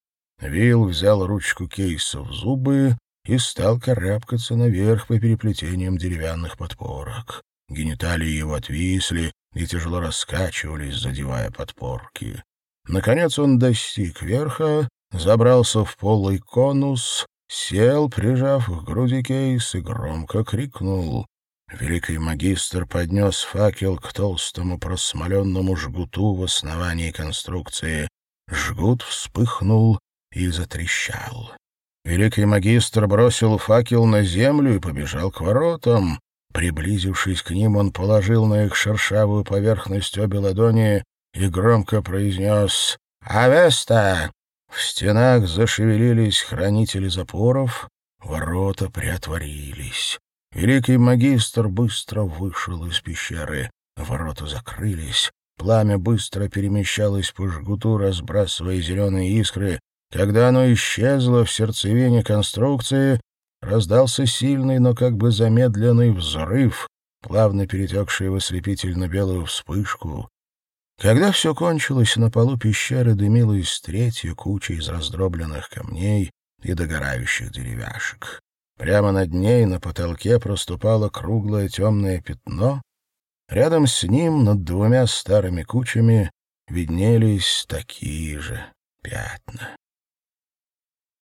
Вилл взял ручку кейса в зубы и стал карабкаться наверх по переплетениям деревянных подпорок. Гениталии его отвисли и тяжело раскачивались, задевая подпорки. Наконец он достиг верха, забрался в полый конус, сел, прижав к груди кейс, и громко крикнул. Великий магистр поднес факел к толстому просмоленному жгуту в основании конструкции. Жгут вспыхнул и затрещал. Великий магистр бросил факел на землю и побежал к воротам. Приблизившись к ним, он положил на их шершавую поверхность обе ладони и громко произнес «Авеста!». В стенах зашевелились хранители запоров, ворота приотворились. Великий магистр быстро вышел из пещеры. Ворота закрылись. Пламя быстро перемещалось по жгуту, разбрасывая зеленые искры, когда оно исчезло в сердцевине конструкции, раздался сильный, но как бы замедленный взрыв, плавно перетекший в ослепительно-белую вспышку. Когда все кончилось, на полу пещеры дымилась третья куча из раздробленных камней и догорающих деревяшек. Прямо над ней на потолке проступало круглое темное пятно. Рядом с ним, над двумя старыми кучами, виднелись такие же пятна.